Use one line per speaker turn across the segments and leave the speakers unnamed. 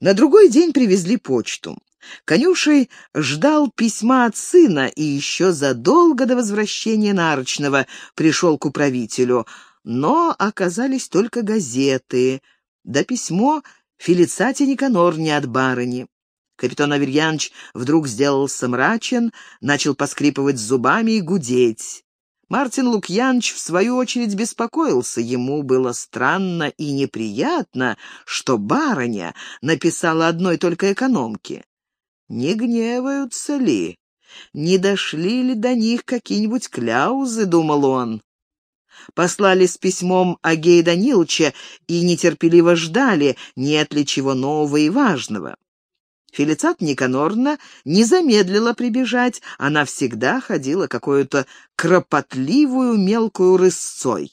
На другой день привезли почту. Конюшей ждал письма от сына и еще задолго до возвращения Нарочного пришел к управителю, но оказались только газеты, да письмо Фелицати Никанор не от барыни. Капитан Аверьянович вдруг сделался мрачен, начал поскрипывать зубами и гудеть. Мартин Лукьянович, в свою очередь, беспокоился. Ему было странно и неприятно, что барыня написала одной только экономке. Не гневаются ли? Не дошли ли до них какие-нибудь кляузы, думал он. Послали с письмом Агея Даниловича и нетерпеливо ждали, нет ли чего нового и важного. Фелицат Никанорна не замедлила прибежать, она всегда ходила какую-то кропотливую мелкую рысцой.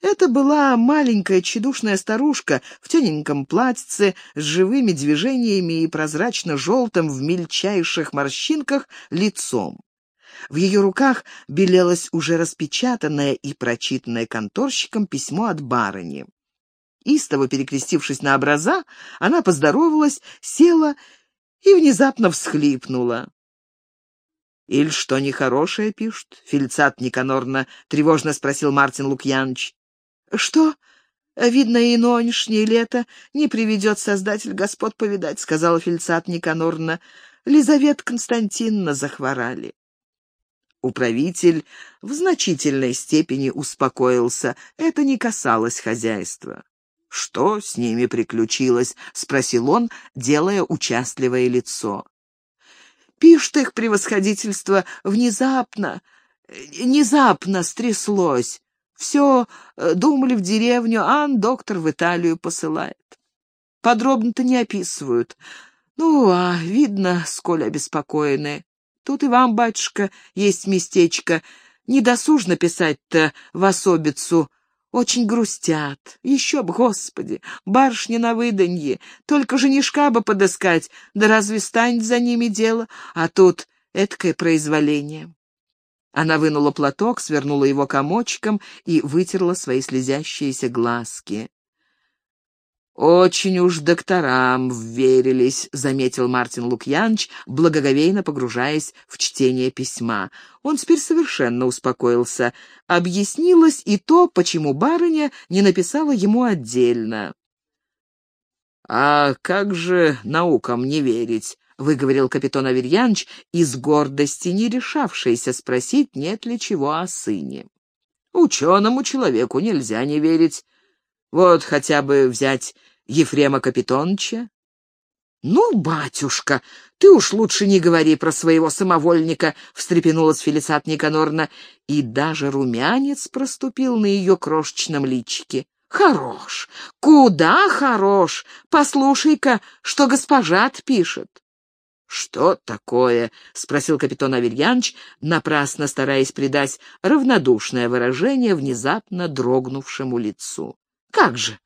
Это была маленькая тщедушная старушка в тоненьком платьице с живыми движениями и прозрачно-желтым в мельчайших морщинках лицом. В ее руках белелось уже распечатанное и прочитанное конторщиком письмо от барыни. Истово перекрестившись на образа, она поздоровалась, села и внезапно всхлипнула. «Иль что нехорошее пишут?» — Фельцат Никанорна тревожно спросил Мартин Лукьянович. «Что? Видно, и нынешнее лето не приведет Создатель Господ повидать», — сказала Фельцат Никанорна. «Лизавета Константиновна захворали». Управитель в значительной степени успокоился. Это не касалось хозяйства. «Что с ними приключилось?» — спросил он, делая участливое лицо. «Пишет их превосходительство внезапно, внезапно стряслось. Все э, думали в деревню, а доктор в Италию посылает. Подробно-то не описывают. Ну, а видно, сколь обеспокоены. Тут и вам, батюшка, есть местечко. Недосужно писать-то в особицу очень грустят. Еще б, Господи, барышни на выданье. Только женишка бы подыскать, да разве станет за ними дело? А тут эткое произволение. Она вынула платок, свернула его комочком и вытерла свои слезящиеся глазки. «Очень уж докторам вверились», — заметил Мартин Лукьянович, благоговейно погружаясь в чтение письма. Он теперь совершенно успокоился. Объяснилось и то, почему барыня не написала ему отдельно. «А как же наукам не верить?» — выговорил капитан Аверьянович, из гордости не решавшийся спросить, нет ли чего о сыне. «Ученому человеку нельзя не верить. Вот хотя бы взять Ефрема Капитоновича. «Ну, батюшка, ты уж лучше не говори про своего самовольника», — встрепенулась Фелисат Никанорна, и даже румянец проступил на ее крошечном личике. «Хорош! Куда хорош? Послушай-ка, что госпожа пишет». «Что такое?» — спросил капитан Аверьянович, напрасно стараясь придать равнодушное выражение внезапно дрогнувшему лицу. Как же?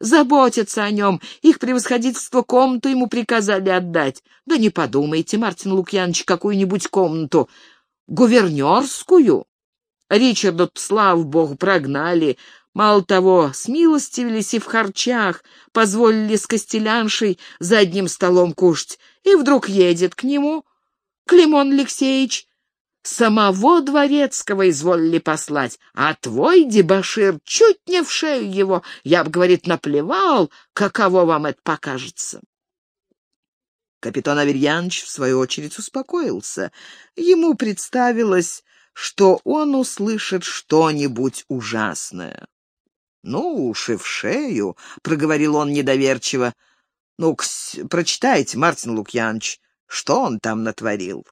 Заботятся о нем. Их превосходительство комнату ему приказали отдать. Да не подумайте, Мартин Лукьянович, какую-нибудь комнату. Гувернерскую. Ричарда, слава богу, прогнали. Мало того, смилостивились и в харчах, позволили с костеляншей за одним столом кушать. И вдруг едет к нему Климон Алексеевич Самого дворецкого изволили послать, а твой дебошир чуть не в шею его. Я бы, говорит, наплевал, каково вам это покажется. Капитан Аверьянович, в свою очередь, успокоился. Ему представилось, что он услышит что-нибудь ужасное. «Ну уж и в шею», — проговорил он недоверчиво. ну прочитайте, Мартин Лукьянович, что он там натворил».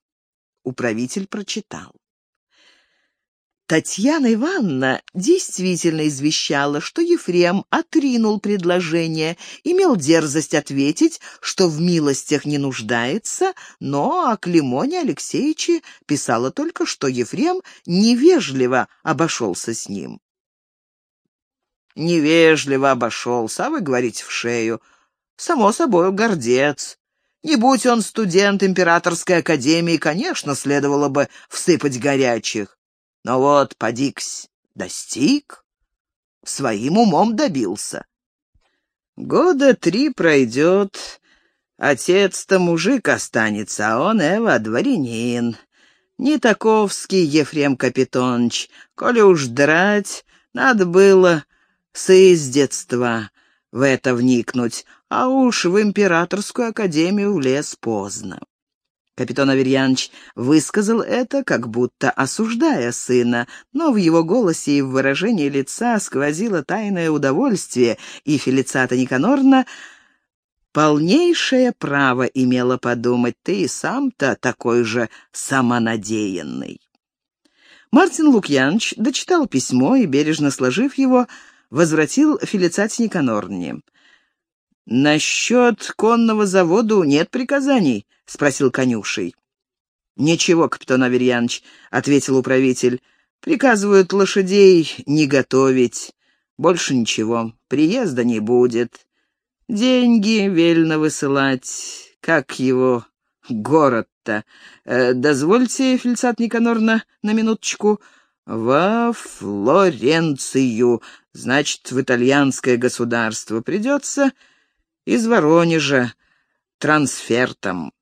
Управитель прочитал. Татьяна Ивановна действительно извещала, что Ефрем отринул предложение, имел дерзость ответить, что в милостях не нуждается, но о Климоне Алексеевиче писала только, что Ефрем невежливо обошелся с ним. «Невежливо обошелся, а вы говорите в шею. Само собой, гордец. Не будь он студент императорской академии, конечно, следовало бы всыпать горячих. Но вот, подиксь, достиг, своим умом добился. Года три пройдет, Отец-то мужик останется, а он, Эва, дворянин. Не таковский Ефрем Капитонович. Коли уж драть, надо было с детства в это вникнуть, а уж в императорскую академию влез поздно. Капитан Аверьянович высказал это, как будто осуждая сына, но в его голосе и в выражении лица сквозило тайное удовольствие, и Фелицата Никанорна полнейшее право имела подумать, ты и сам-то такой же самонадеянный. Мартин Лукьянович дочитал письмо и, бережно сложив его, возвратил Фелицате Никанорне. «Насчет конного завода нет приказаний?» — спросил конюшей. «Ничего, капитан Аверьянович», — ответил управитель. «Приказывают лошадей не готовить. Больше ничего. Приезда не будет. Деньги велено высылать. Как его город-то? Э, дозвольте, Фельцат Никанорна, на минуточку. Во Флоренцию, значит, в итальянское государство. Придется из Воронежа трансфертом.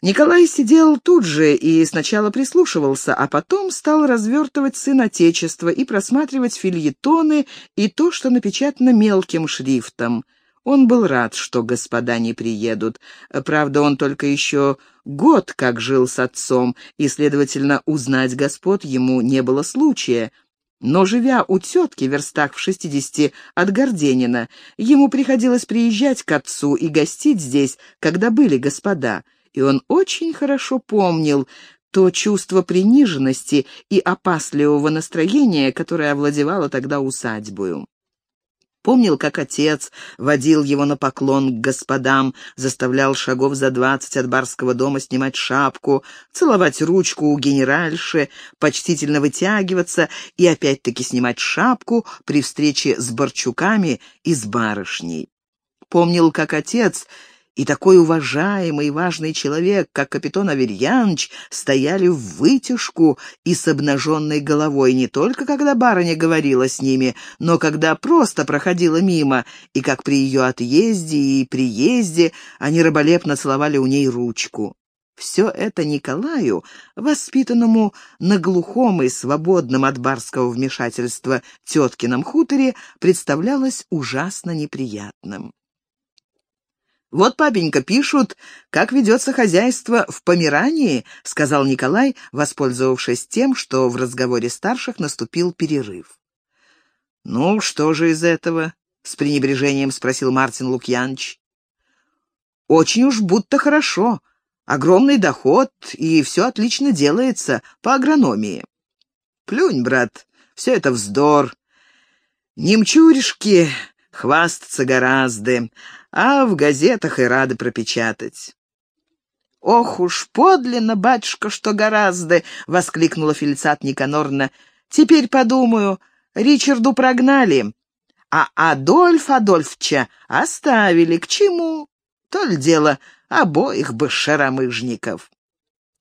Николай сидел тут же и сначала прислушивался, а потом стал развертывать «Сын Отечества» и просматривать фильетоны и то, что напечатано мелким шрифтом. Он был рад, что господа не приедут. Правда, он только еще год как жил с отцом, и, следовательно, узнать господ ему не было случая. Но, живя у тетки верстах в шестидесяти от Горденина, ему приходилось приезжать к отцу и гостить здесь, когда были господа — и он очень хорошо помнил то чувство приниженности и опасливого настроения, которое овладевало тогда усадьбою. Помнил, как отец водил его на поклон к господам, заставлял шагов за двадцать от барского дома снимать шапку, целовать ручку у генеральши, почтительно вытягиваться и опять-таки снимать шапку при встрече с Борчуками и с барышней. Помнил, как отец и такой уважаемый и важный человек, как капитан Аверьяныч, стояли в вытяжку и с обнаженной головой не только когда барыня говорила с ними, но когда просто проходила мимо, и как при ее отъезде и приезде они раболепно целовали у ней ручку. Все это Николаю, воспитанному на глухом и свободном от барского вмешательства теткином хуторе, представлялось ужасно неприятным. «Вот, папенька, пишут, как ведется хозяйство в Померании», — сказал Николай, воспользовавшись тем, что в разговоре старших наступил перерыв. «Ну, что же из этого?» — с пренебрежением спросил Мартин Лукьянович. «Очень уж будто хорошо. Огромный доход, и все отлично делается по агрономии». «Плюнь, брат, все это вздор. Немчуришки хвастаться гораздо, а в газетах и рады пропечатать. «Ох уж подлинно, батюшка, что гораздо!» — воскликнула Фелицат Никанорна. «Теперь подумаю, Ричарду прогнали, а Адольф Адольфча оставили. К чему? То ли дело обоих бы шаромыжников».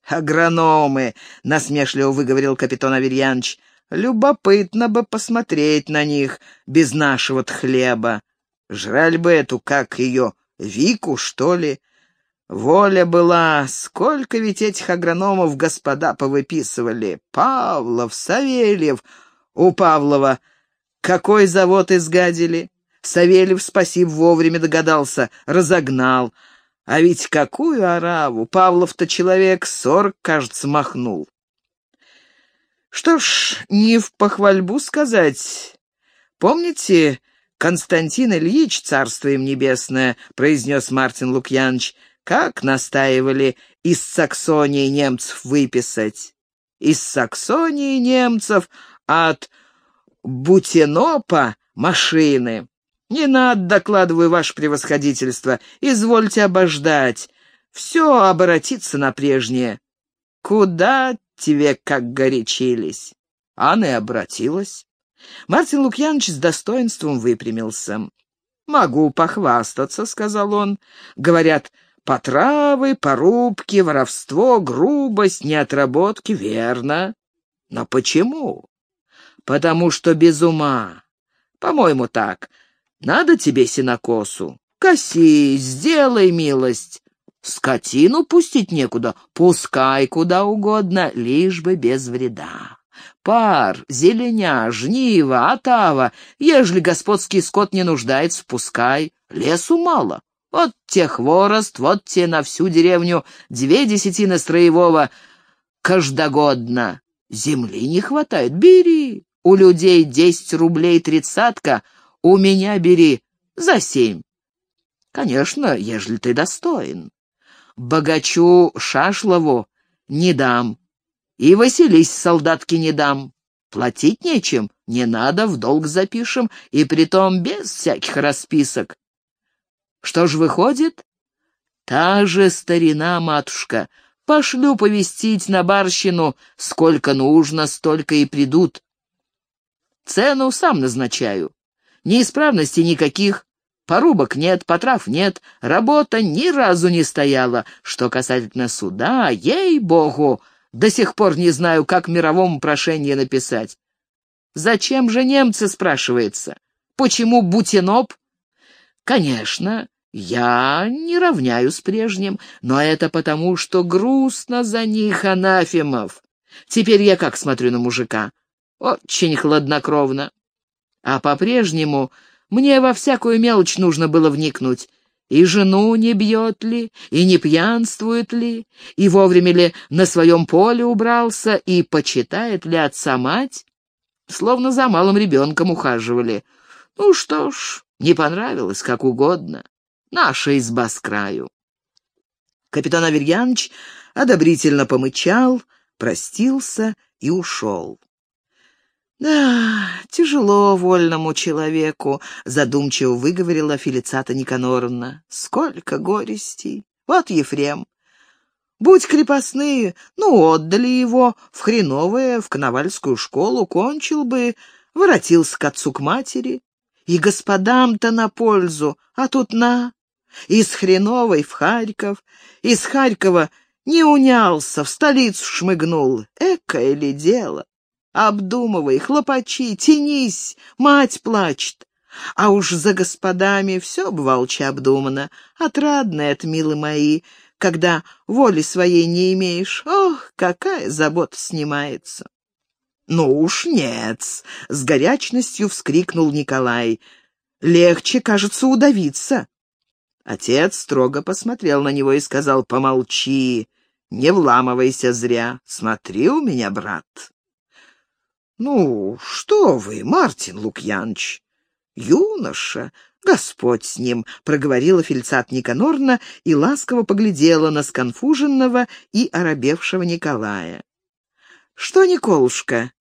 «Агрономы!» — насмешливо выговорил капитан Аверьянович. «Любопытно бы посмотреть на них без нашего-то хлеба. Жрали бы эту, как ее, Вику, что ли? Воля была, сколько ведь этих агрономов господа повыписывали. Павлов, Савельев. У Павлова какой завод изгадили? Савельев, спасибо, вовремя догадался, разогнал. А ведь какую ораву! Павлов-то человек сорок, кажется, махнул. Что ж, не в похвальбу сказать. Помните, Константин Ильич, царство им небесное, произнес Мартин Лукьянович, как настаивали из Саксонии немцев выписать. Из Саксонии немцев от Бутенопа машины. Не надо, докладываю, ваше превосходительство, извольте обождать. Все оборотится на прежнее. Куда тебе как горячились? Анна и обратилась. Мартин Лукьянович с достоинством выпрямился. «Могу похвастаться», — сказал он. «Говорят, потравы, порубки, воровство, грубость, неотработки, верно. Но почему? Потому что без ума. По-моему, так. Надо тебе синокосу. Коси, сделай милость. Скотину пустить некуда, пускай куда угодно, лишь бы без вреда. Пар, зеленя, жнива, отава, ежели господский скот не нуждается, пускай, лесу мало. Вот те хворост, вот те на всю деревню две десятины строевого каждогодно. Земли не хватает, бери. У людей десять рублей тридцатка, у меня бери за семь. Конечно, ежели ты достоин. Богачу Шашлову не дам, и Васились солдатки не дам. Платить нечем, не надо, в долг запишем, и притом без всяких расписок. Что ж выходит? Та же старина, матушка. Пошлю повестить на барщину, сколько нужно, столько и придут. Цену сам назначаю. Неисправностей никаких, порубок нет, потрав нет, работа ни разу не стояла. Что касательно суда, ей-богу, до сих пор не знаю, как мировому прошение написать. Зачем же немцы, спрашивается? Почему Бутиноп? Конечно, я не равняю с прежним, но это потому, что грустно за них, анафемов. Теперь я как смотрю на мужика? Очень хладнокровно. А по-прежнему мне во всякую мелочь нужно было вникнуть. И жену не бьет ли, и не пьянствует ли, и вовремя ли на своем поле убрался, и почитает ли отца-мать? Словно за малым ребенком ухаживали. Ну что ж, не понравилось, как угодно. Наша изба с краю. Капитан Аверьяныч одобрительно помычал, простился и ушел. «Да, тяжело вольному человеку», — задумчиво выговорила Фелицата Никаноровна. «Сколько горестей! Вот Ефрем. Будь крепостные, ну, отдали его в хреновое, в коновальскую школу, кончил бы, воротился к отцу, к матери. И господам-то на пользу, а тут на. Из хреновой в Харьков, из Харькова не унялся, в столицу шмыгнул. Экое ли дело? Обдумывай, хлопачи, тянись, мать плачет. А уж за господами все бывалче обдумано. Отрадно это, милы мои, когда воли своей не имеешь. Ох, какая забота снимается. «Ну уж нет!» — с горячностью вскрикнул Николай. «Легче, кажется, удавиться». Отец строго посмотрел на него и сказал, «Помолчи, не вламывайся зря. Смотри у меня, брат». «Ну, что вы, Мартин Лукьянович, юноша, Господь с ним», — проговорила Фельцат Никанорна и ласково поглядела на сконфуженного и оробевшего Николая. «Что, Николушка,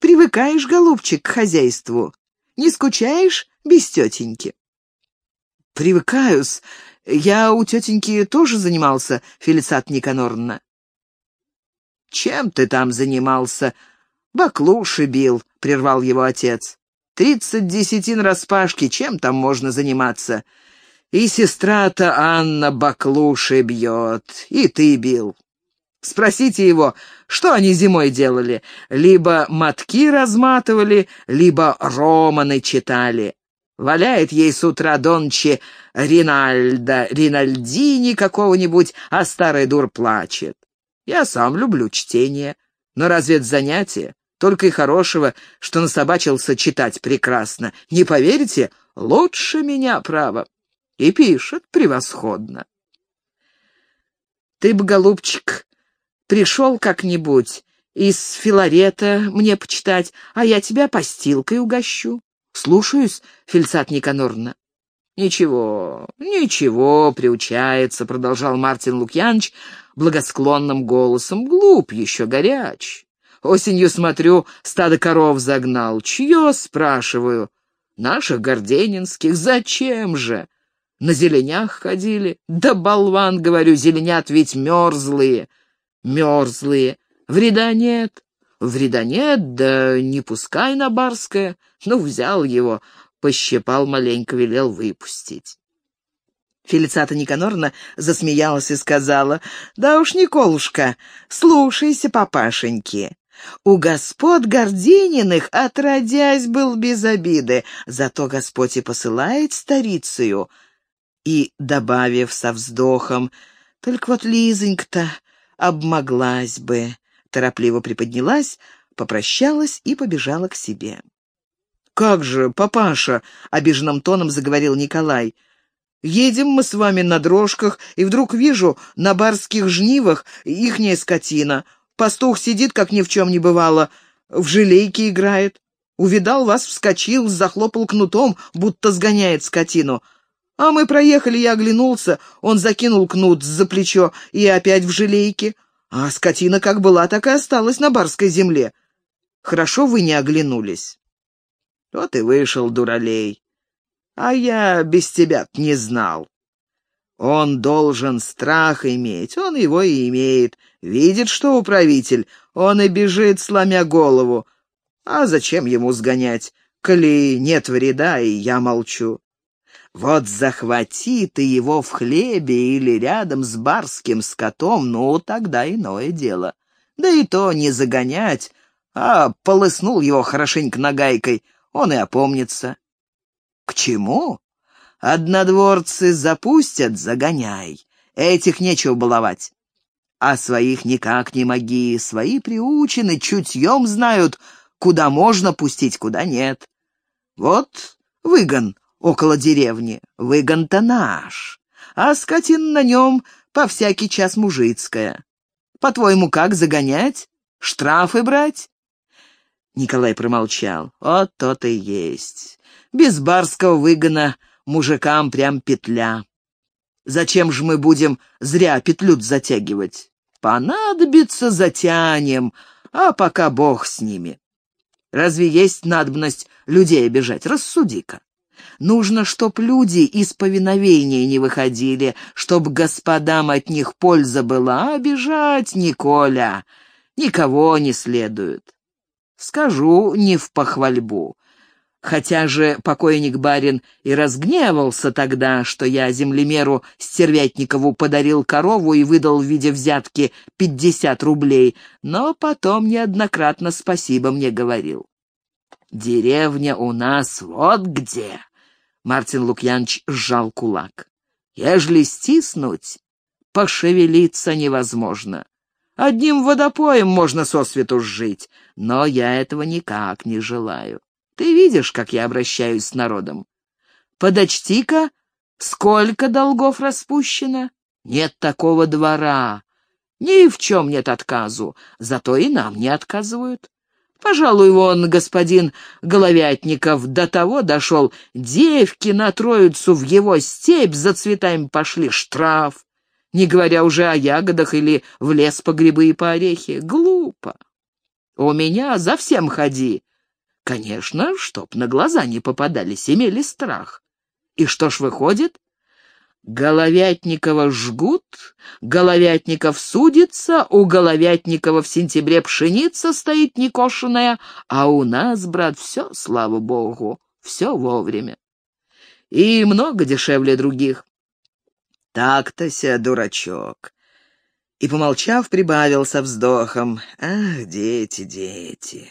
привыкаешь, голубчик, к хозяйству? Не скучаешь без тетеньки?» «Привыкаюсь. Я у тетеньки тоже занимался, Фелицат Никанорна». «Чем ты там занимался?» «Баклуши бил», — прервал его отец. «Тридцать десятин распашки, чем там можно заниматься? И сестра-то Анна баклуши бьет, и ты бил. Спросите его, что они зимой делали? Либо мотки разматывали, либо романы читали. Валяет ей с утра Донче Ринальда, Ринальдини какого-нибудь, а старый дур плачет. Я сам люблю чтение, но разве это занятие? Только и хорошего, что насобачился читать прекрасно. Не поверите, лучше меня, право. И пишет превосходно. Ты бы, голубчик, пришел как-нибудь из Филарета мне почитать, а я тебя постилкой угощу. Слушаюсь, Фельцат Никанорна. «Ничего, ничего, приучается», — продолжал Мартин Лукьянович благосклонным голосом. «Глуп еще, горяч. Осенью, смотрю, стадо коров загнал. Чье, спрашиваю? Наших горденинских. Зачем же? На зеленях ходили. Да болван, говорю, зеленят ведь мерзлые. Мерзлые. Вреда нет. Вреда нет, да не пускай на барское. Ну, взял его, пощипал маленько, велел выпустить. Фелицата Никанорна засмеялась и сказала, «Да уж, Николушка, слушайся папашеньки. У господ Гордениных отродясь был без обиды, зато Господь и посылает старицею. И, добавив со вздохом, «Только вот Лизонька-то обмоглась бы», торопливо приподнялась, попрощалась и побежала к себе. «Как же, папаша!» — обиженным тоном заговорил Николай. «Едем мы с вами на дрожках, и вдруг вижу на барских жнивах ихняя скотина. Пастух сидит, как ни в чем не бывало, в желейке играет. Увидал вас, вскочил, захлопал кнутом, будто сгоняет скотину. А мы проехали, я оглянулся, он закинул кнут за плечо и опять в желейке. А скотина как была, так и осталась на барской земле. Хорошо вы не оглянулись». Вот и вышел дуралей. А я без тебя не знал. Он должен страх иметь, он его и имеет. Видит, что управитель, он и бежит, сломя голову. А зачем ему сгонять, коли нет вреда, и я молчу? Вот захвати ты его в хлебе или рядом с барским скотом, ну, тогда иное дело. Да и то не загонять, а полыснул его хорошенько нагайкой — он и опомнится. К чему? Однодворцы запустят, загоняй. Этих нечего баловать. А своих никак не моги, свои приучены, чутьем знают, куда можно пустить, куда нет. Вот выгон около деревни, выгон-то наш, а скотин на нем по всякий час мужицкая. По-твоему, как загонять? Штрафы брать? Николай промолчал. Вот то-то и есть. Без барского выгона мужикам прям петля. Зачем же мы будем зря петлю затягивать? Понадобится, затянем, а пока бог с ними. Разве есть надобность людей обижать? Рассуди-ка. Нужно, чтоб люди из повиновения не выходили, чтоб господам от них польза была, обижать Николя никого не следует. Скажу не в похвальбу. Хотя же покойник-барин и разгневался тогда, что я землемеру Стервятникову подарил корову и выдал в виде взятки пятьдесят рублей, но потом неоднократно спасибо мне говорил. «Деревня у нас вот где!» Мартин Лукьянович сжал кулак. «Ежели стиснуть, пошевелиться невозможно. Одним водопоем можно сосвету жить, но я этого никак не желаю. Ты видишь, как я обращаюсь с народом? Подочти-ка, сколько долгов распущено? Нет такого двора. Ни в чем нет отказу, зато и нам не отказывают. Пожалуй, вон господин Головятников до того дошел, девки на троицу в его степь за цветами пошли, штраф не говоря уже о ягодах или в лес по грибы и по орехи. Глупо. У меня за всем ходи. Конечно, чтоб на глаза не попадались, имели страх. И что ж выходит? Головятникова жгут, Головятников судится, у Головятникова в сентябре пшеница стоит некошенная, а у нас, брат, все, слава богу, все вовремя. И много дешевле других. Так-то ся, дурачок. И, помолчав, прибавил со вздохом. Ах, дети, дети.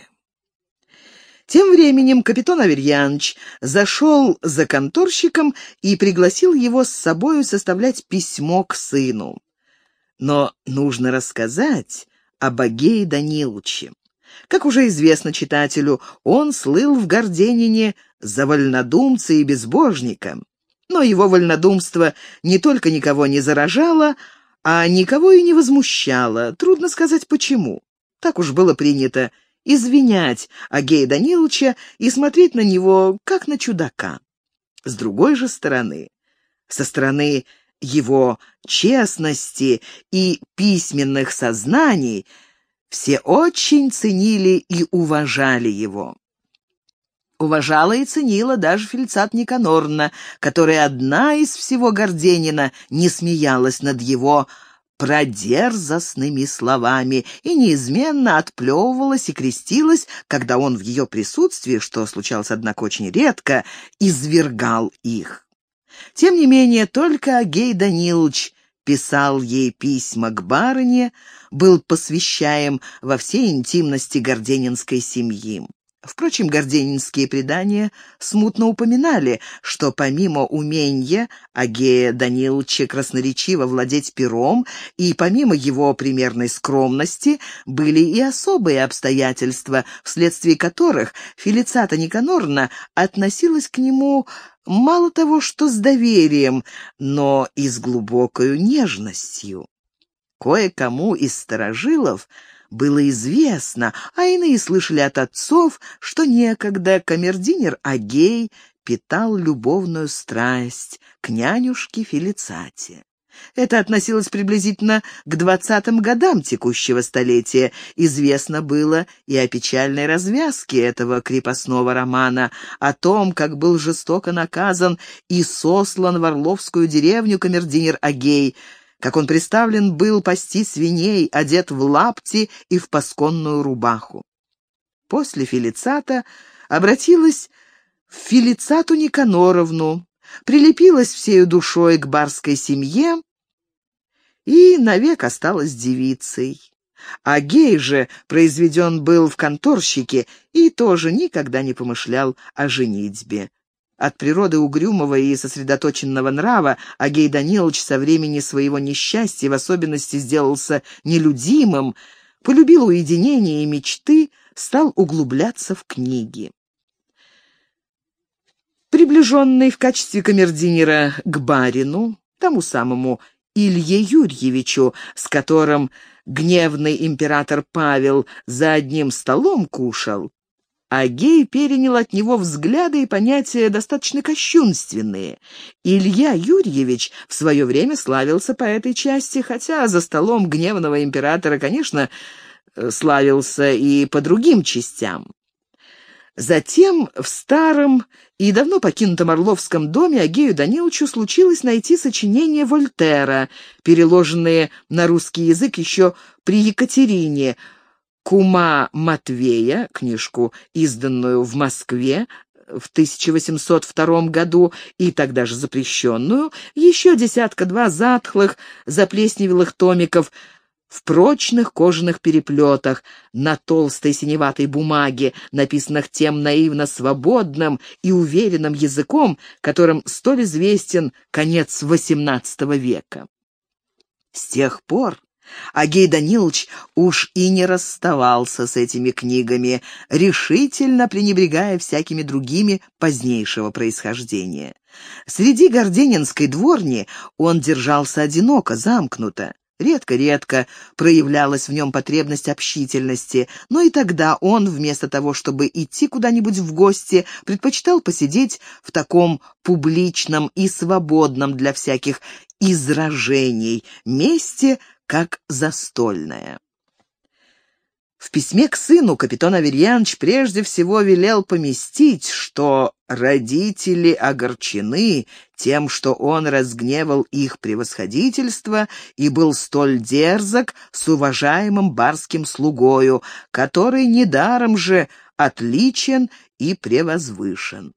Тем временем капитан Аверьяныч зашел за конторщиком и пригласил его с собою составлять письмо к сыну. Но нужно рассказать об Агее Даниловиче. Как уже известно читателю, он слыл в Горденине за вольнодумца и безбожника. Но его вольнодумство не только никого не заражало, а никого и не возмущало. Трудно сказать, почему. Так уж было принято извинять Агея Даниловича и смотреть на него, как на чудака. С другой же стороны, со стороны его честности и письменных сознаний, все очень ценили и уважали его. Уважала и ценила даже Фельцат Никанорна, которая одна из всего Горденина не смеялась над его продерзостными словами и неизменно отплевывалась и крестилась, когда он в ее присутствии, что случалось, однако, очень редко, извергал их. Тем не менее, только Агей Данилович писал ей письма к барыне, был посвящаем во всей интимности горденинской семьи. Впрочем, горденинские предания смутно упоминали, что помимо умения Агея Даниловича красноречиво владеть пером и помимо его примерной скромности были и особые обстоятельства, вследствие которых Фелицата Никанорна относилась к нему мало того, что с доверием, но и с глубокой нежностью. Кое-кому из сторожилов – было известно, а иные слышали от отцов, что некогда камердинер Агей питал любовную страсть к нянюшке Фелицате. Это относилось приблизительно к двадцатым годам текущего столетия. Известно было и о печальной развязке этого крепостного романа, о том, как был жестоко наказан и сослан в Орловскую деревню камердинер Агей, как он приставлен был пасти свиней, одет в лапти и в пасконную рубаху. После Фелицата обратилась в Фелицату Никаноровну, прилепилась всею душой к барской семье и навек осталась девицей. А гей же произведен был в конторщике и тоже никогда не помышлял о женитьбе. От природы угрюмого и сосредоточенного нрава Агей Данилович со времени своего несчастья в особенности сделался нелюдимым, полюбил уединение и мечты, стал углубляться в книги. Приближенный в качестве камердинера к барину, тому самому Илье Юрьевичу, с которым гневный император Павел за одним столом кушал, а гей перенял от него взгляды и понятия достаточно кощунственные. Илья Юрьевич в свое время славился по этой части, хотя за столом гневного императора, конечно, э, славился и по другим частям. Затем в старом и давно покинутом Орловском доме Агею Даниловичу случилось найти сочинения Вольтера, переложенные на русский язык еще при Екатерине, Кума Матвея, книжку, изданную в Москве в 1802 году и тогда же запрещенную, еще десятка-два затхлых, заплесневелых томиков в прочных кожаных переплетах, на толстой синеватой бумаге, написанных тем наивно свободным и уверенным языком, которым столь известен конец XVIII века. С тех пор Агей Данилович уж и не расставался с этими книгами, решительно пренебрегая всякими другими позднейшего происхождения. Среди горденинской дворни он держался одиноко, замкнуто. Редко-редко проявлялась в нем потребность общительности, но и тогда он, вместо того, чтобы идти куда-нибудь в гости, предпочитал посидеть в таком публичном и свободном для всяких изражений месте, как застольная. В письме к сыну капитан Аверьянович прежде всего велел поместить, что родители огорчены тем, что он разгневал их превосходительство и был столь дерзок с уважаемым барским слугою, который недаром же отличен и превозвышен.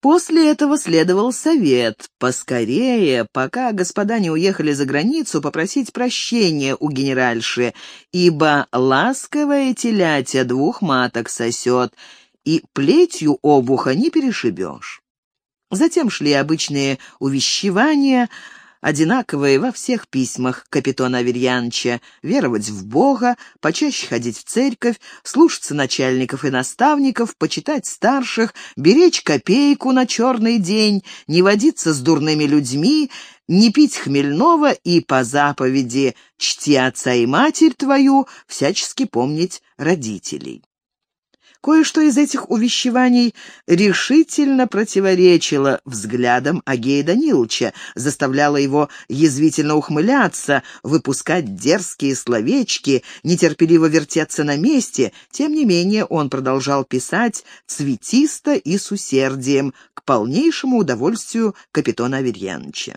После этого следовал совет поскорее, пока господа не уехали за границу, попросить прощения у генеральши, ибо ласковая телятя двух маток сосет, и плетью обуха не перешибешь. Затем шли обычные увещевания, одинаковые во всех письмах капитана Аверьяновича, веровать в Бога, почаще ходить в церковь, слушаться начальников и наставников, почитать старших, беречь копейку на черный день, не водиться с дурными людьми, не пить хмельного и по заповеди «чти отца и матерь твою» всячески помнить родителей. Кое-что из этих увещеваний решительно противоречило взглядам Агея Даниловича, заставляло его язвительно ухмыляться, выпускать дерзкие словечки, нетерпеливо вертеться на месте. Тем не менее он продолжал писать цветисто и с усердием, к полнейшему удовольствию капитана Аверьяновича.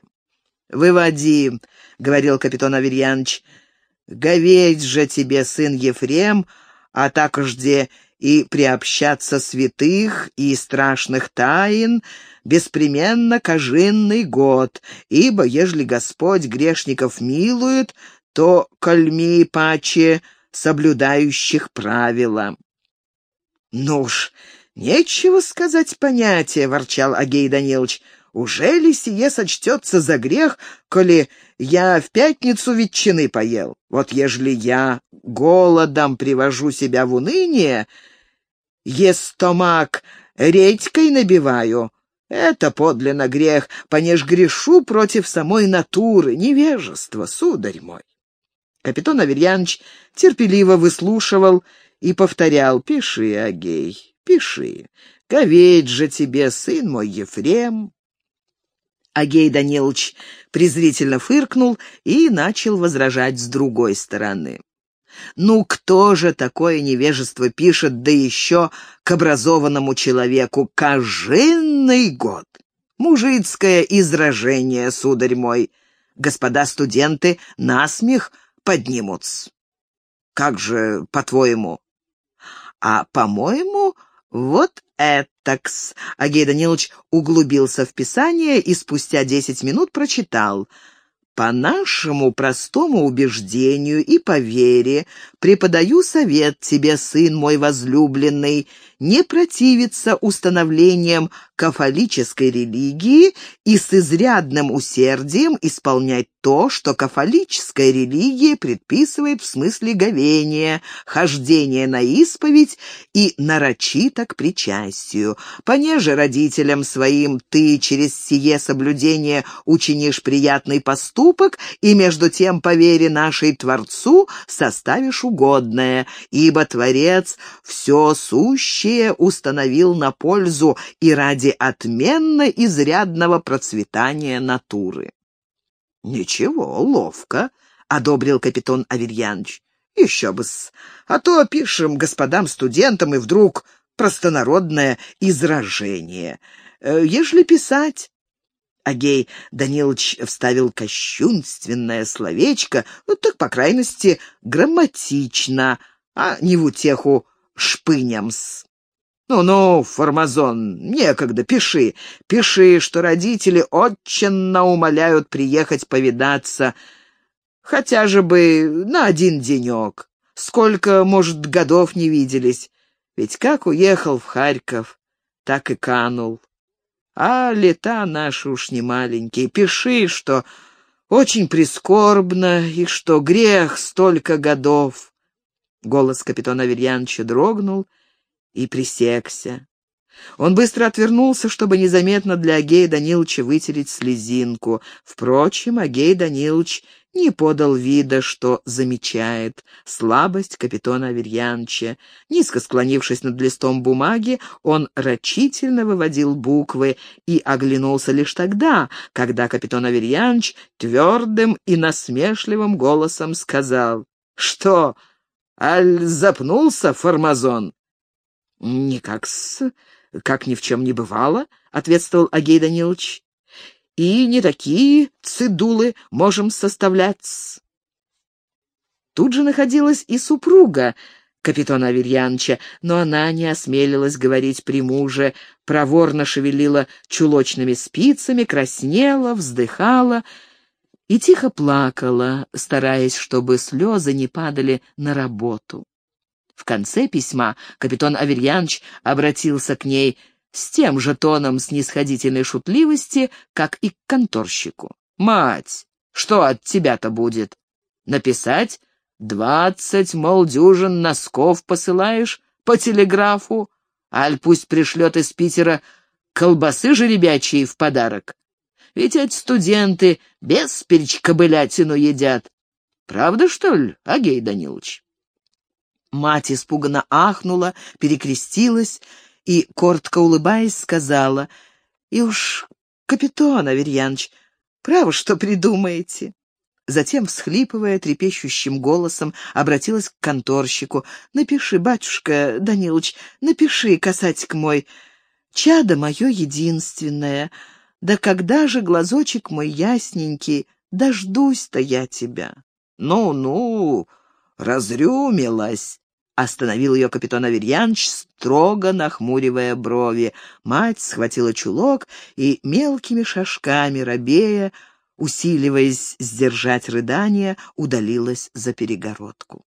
«Выводи», — говорил капитан Аверьянович, — «говедь же тебе, сын Ефрем, а так жде и приобщаться святых и страшных тайн беспременно кожинный год, ибо, ежели Господь грешников милует, то кольми паче соблюдающих правила. «Ну уж, нечего сказать понятие», — ворчал Агей Данилович. «Уже ли сие сочтется за грех, коли я в пятницу ветчины поел? Вот ежели я голодом привожу себя в уныние, естомак редькой набиваю, это подлинно грех, понеж грешу против самой натуры, невежество, сударь мой». Капитан Аверьянович терпеливо выслушивал и повторял «Пиши, Агей, пиши, коведь же тебе, сын мой Ефрем». Агей Данилович презрительно фыркнул и начал возражать с другой стороны. «Ну кто же такое невежество пишет, да еще к образованному человеку? Кожинный год! Мужицкое изражение, сударь мой! Господа студенты насмех поднимутся. Как же, по-твоему? А, по-моему, вот этакс. Агей Данилович углубился в писание и спустя десять минут прочитал — по нашему простому убеждению и по вере преподаю совет тебе, сын мой возлюбленный, не противиться установлениям кафолической религии и с изрядным усердием исполнять то, что кафолическая религия предписывает в смысле говения, хождения на исповедь и нарочито к причастию. Понеже родителям своим ты через сие соблюдение учинишь приятный поступок, и между тем, по вере нашей Творцу, составишь угодное, ибо Творец все сущее установил на пользу и ради отменно изрядного процветания натуры. «Ничего, ловко», — одобрил капитан Аверьянович. «Еще бы-с. А то пишем господам студентам, и вдруг простонародное изражение. Э, ежели писать...» Агей Данилович вставил кощунственное словечко, ну так, по крайности, грамматично, а не в утеху шпынямс. «Ну-ну, Формазон, некогда, пиши. Пиши, что родители очень умоляют приехать повидаться, хотя же бы на один денек. Сколько, может, годов не виделись. Ведь как уехал в Харьков, так и канул. А лета наши уж не маленькие. Пиши, что очень прискорбно и что грех столько годов». Голос капитана Аверьяновича дрогнул, — и присекся. Он быстро отвернулся, чтобы незаметно для Агея Даниловича вытереть слезинку. Впрочем, Агей Данилович не подал вида, что замечает слабость капитана Аверьяновича. Низко склонившись над листом бумаги, он рачительно выводил буквы и оглянулся лишь тогда, когда капитан Аверьянович твердым и насмешливым голосом сказал «Что, аль запнулся, Формазон?» «Никак-с, как ни в чем не бывало», — ответствовал Агей Данилович. «И не такие цидулы можем составлять». Тут же находилась и супруга капитана Аверьяновича, но она не осмелилась говорить при муже, проворно шевелила чулочными спицами, краснела, вздыхала и тихо плакала, стараясь, чтобы слезы не падали на работу. В конце письма капитан Аверьянович обратился к ней с тем же тоном снисходительной шутливости, как и к конторщику. «Мать, что от тебя-то будет? Написать двадцать, мол, дюжин носков посылаешь по телеграфу, аль пусть пришлет из Питера колбасы жеребячие в подарок. Ведь эти студенты без кобылятину едят. Правда, что ли, Агей Данилович?» Мать испуганно ахнула, перекрестилась и, коротко улыбаясь, сказала, «И уж, капитан Аверьяныч, право, что придумаете?» Затем, всхлипывая трепещущим голосом, обратилась к конторщику. «Напиши, батюшка Данилович, напиши, касатик мой, чадо мое единственное. Да когда же, глазочек мой ясненький, дождусь-то я тебя?» «Ну-ну, разрюмилась!» Остановил ее капитан Аверьянович, строго нахмуривая брови. Мать схватила чулок и мелкими шажками, робея, усиливаясь сдержать рыдание, удалилась за перегородку.